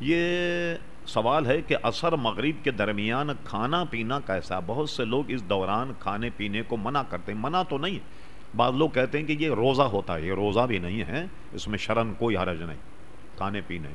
یہ سوال ہے کہ اثر مغرب کے درمیان کھانا پینا کیسا بہت سے لوگ اس دوران کھانے پینے کو منع کرتے ہیں۔ منع تو نہیں بعض لوگ کہتے ہیں کہ یہ روزہ ہوتا ہے، یہ روزہ بھی نہیں ہے، اس میں شرن کوئی حرج نہیں، کھانے پینے